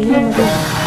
别那么多。